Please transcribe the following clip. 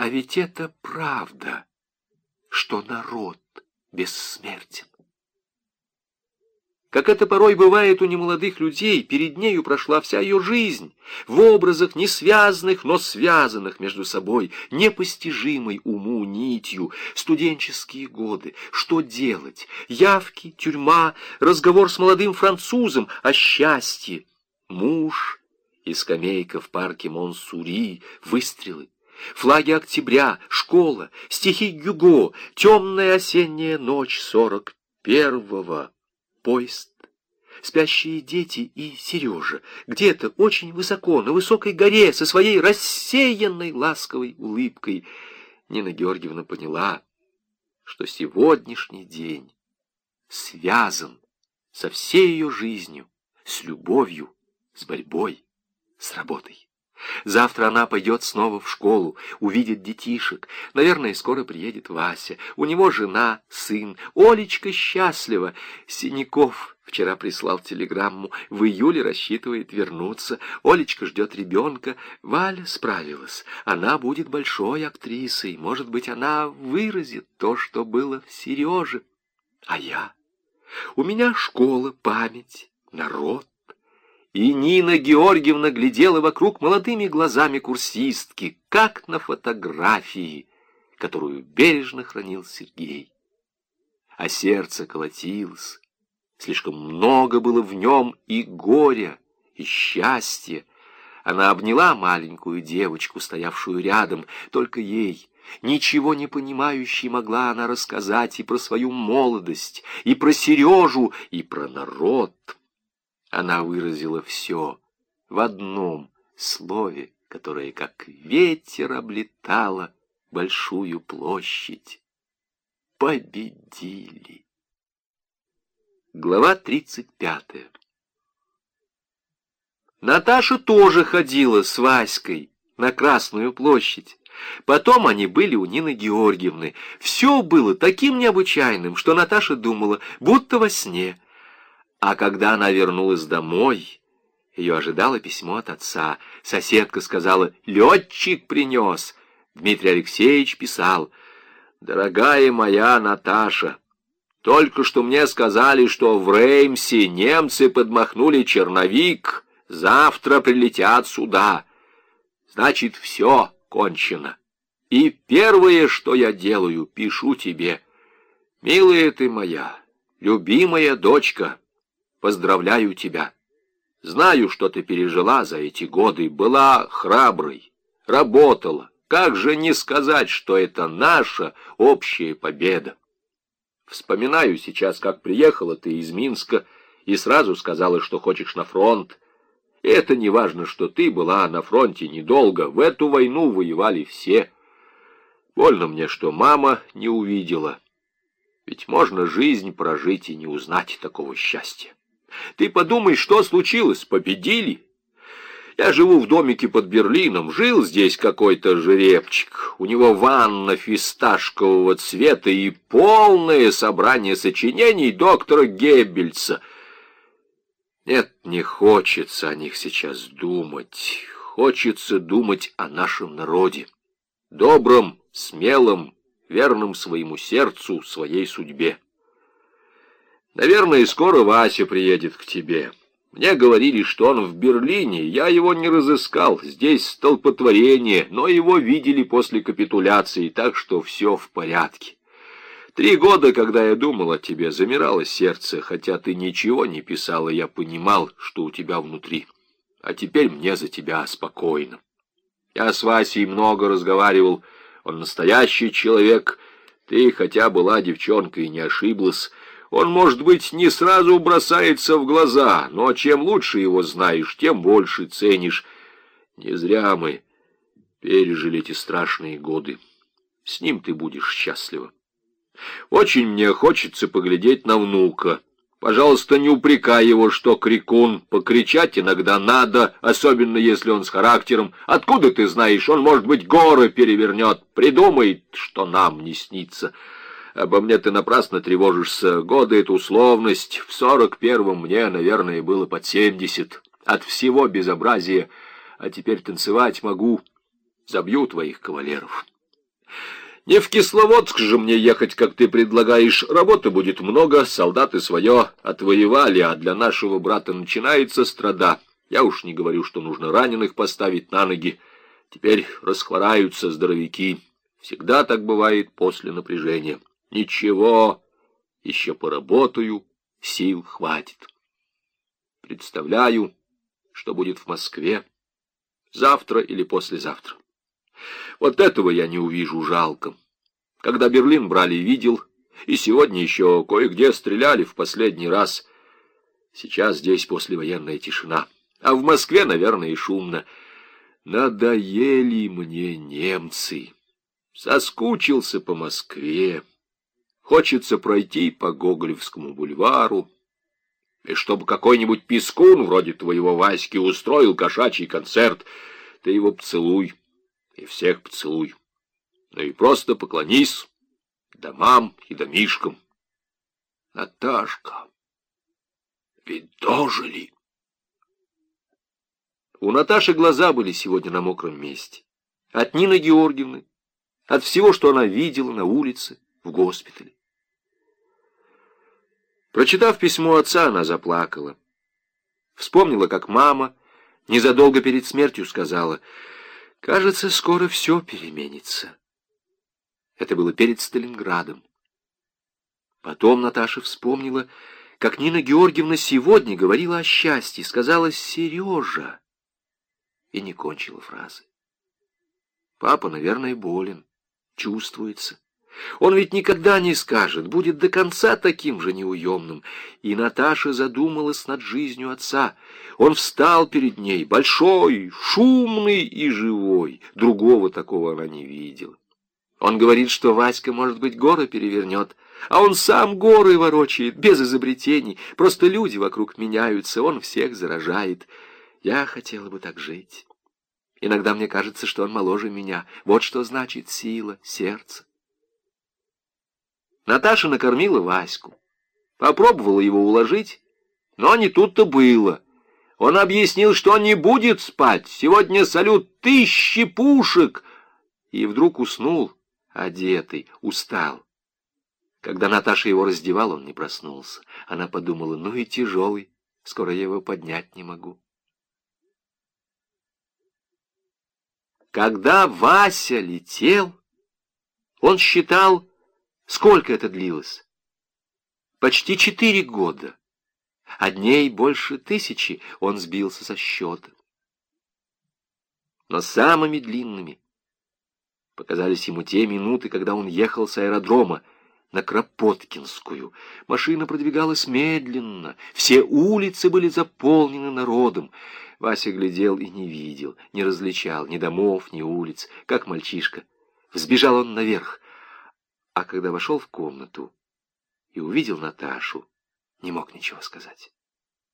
А ведь это правда, что народ бессмертен. Как это порой бывает у немолодых людей, перед нею прошла вся ее жизнь, в образах не связанных, но связанных между собой, непостижимой уму нитью, студенческие годы, что делать, явки, тюрьма, разговор с молодым французом о счастье, муж и скамейка в парке Монсури, выстрелы. Флаги октября, школа, стихи Гюго, темная осенняя ночь сорок первого поезд, спящие дети и Сережа, где-то очень высоко, на высокой горе, со своей рассеянной ласковой улыбкой. Нина Георгиевна поняла, что сегодняшний день связан со всей ее жизнью, с любовью, с борьбой, с работой. Завтра она пойдет снова в школу, увидит детишек. Наверное, скоро приедет Вася. У него жена, сын. Олечка счастлива. Синяков вчера прислал телеграмму. В июле рассчитывает вернуться. Олечка ждет ребенка. Валя справилась. Она будет большой актрисой. Может быть, она выразит то, что было в Сереже. А я? У меня школа, память, народ. И Нина Георгиевна глядела вокруг молодыми глазами курсистки, как на фотографии, которую бережно хранил Сергей. А сердце колотилось, слишком много было в нем и горя, и счастья. Она обняла маленькую девочку, стоявшую рядом, только ей, ничего не понимающей, могла она рассказать и про свою молодость, и про Сережу, и про народ — она выразила все в одном слове, которое как ветер облетало большую площадь. Победили. Глава тридцать пятая. Наташа тоже ходила с Васькой на Красную площадь. Потом они были у Нины Георгиевны. Все было таким необычайным, что Наташа думала, будто во сне — а когда она вернулась домой, ее ожидало письмо от отца. Соседка сказала, летчик принес. Дмитрий Алексеевич писал, «Дорогая моя Наташа, только что мне сказали, что в Реймсе немцы подмахнули черновик, завтра прилетят сюда. Значит, все кончено. И первое, что я делаю, пишу тебе. Милая ты моя, любимая дочка, поздравляю тебя. Знаю, что ты пережила за эти годы, была храброй, работала. Как же не сказать, что это наша общая победа? Вспоминаю сейчас, как приехала ты из Минска и сразу сказала, что хочешь на фронт. Это не важно, что ты была на фронте недолго. В эту войну воевали все. Больно мне, что мама не увидела. Ведь можно жизнь прожить и не узнать такого счастья. Ты подумай, что случилось, победили? Я живу в домике под Берлином, жил здесь какой-то жеребчик. У него ванна фисташкового цвета и полное собрание сочинений доктора Геббельса. Нет, не хочется о них сейчас думать. Хочется думать о нашем народе. Добром, смелом, верном своему сердцу, своей судьбе. Наверное, скоро Вася приедет к тебе. Мне говорили, что он в Берлине. Я его не разыскал. Здесь столпотворение, но его видели после капитуляции, так что все в порядке. Три года, когда я думал о тебе, замирало сердце, хотя ты ничего не писала, я понимал, что у тебя внутри. А теперь мне за тебя спокойно. Я с Васей много разговаривал. Он настоящий человек. Ты, хотя была девчонкой, не ошиблась. Он, может быть, не сразу бросается в глаза, но чем лучше его знаешь, тем больше ценишь. Не зря мы пережили эти страшные годы. С ним ты будешь счастлива. Очень мне хочется поглядеть на внука. Пожалуйста, не упрекай его, что крикун. Покричать иногда надо, особенно если он с характером. Откуда ты знаешь, он, может быть, горы перевернет, придумает, что нам не снится». Обо мне ты напрасно тревожишься. Годы — это условность. В сорок первом мне, наверное, было под семьдесят. От всего безобразия. А теперь танцевать могу. Забью твоих кавалеров. Не в Кисловодск же мне ехать, как ты предлагаешь. Работы будет много, солдаты свое отвоевали, а для нашего брата начинается страда. Я уж не говорю, что нужно раненых поставить на ноги. Теперь расхвораются здоровяки. Всегда так бывает после напряжения. Ничего, еще поработаю, сил хватит. Представляю, что будет в Москве завтра или послезавтра. Вот этого я не увижу жалко. Когда Берлин брали, видел, и сегодня еще кое-где стреляли в последний раз. Сейчас здесь послевоенная тишина, а в Москве, наверное, и шумно. Надоели мне немцы. Соскучился по Москве. Хочется пройти по Гоголевскому бульвару, и чтобы какой-нибудь пескун вроде твоего Васьки устроил кошачий концерт, ты его поцелуй и всех поцелуй. Ну и просто поклонись домам и домишкам. Наташка, ведь дожили. У Наташи глаза были сегодня на мокром месте. От Нины Георгиевны, от всего, что она видела на улице, в госпитале. Прочитав письмо отца, она заплакала. Вспомнила, как мама незадолго перед смертью сказала, «Кажется, скоро все переменится». Это было перед Сталинградом. Потом Наташа вспомнила, как Нина Георгиевна сегодня говорила о счастье, сказала «Сережа» и не кончила фразы. Папа, наверное, болен, чувствуется. Он ведь никогда не скажет, будет до конца таким же неуемным. И Наташа задумалась над жизнью отца. Он встал перед ней, большой, шумный и живой. Другого такого она не видела. Он говорит, что Васька, может быть, горы перевернет, а он сам горы ворочает, без изобретений. Просто люди вокруг меняются, он всех заражает. Я хотела бы так жить. Иногда мне кажется, что он моложе меня. Вот что значит сила, сердце. Наташа накормила Ваську. Попробовала его уложить, но не тут-то было. Он объяснил, что он не будет спать. Сегодня салют тысячи пушек. И вдруг уснул, одетый, устал. Когда Наташа его раздевала, он не проснулся. Она подумала, ну и тяжелый, скоро я его поднять не могу. Когда Вася летел, он считал, Сколько это длилось? Почти четыре года. А дней больше тысячи он сбился со счета. Но самыми длинными показались ему те минуты, когда он ехал с аэродрома на Кропоткинскую. Машина продвигалась медленно, все улицы были заполнены народом. Вася глядел и не видел, не различал ни домов, ни улиц, как мальчишка. Взбежал он наверх, а когда вошел в комнату и увидел Наташу, не мог ничего сказать.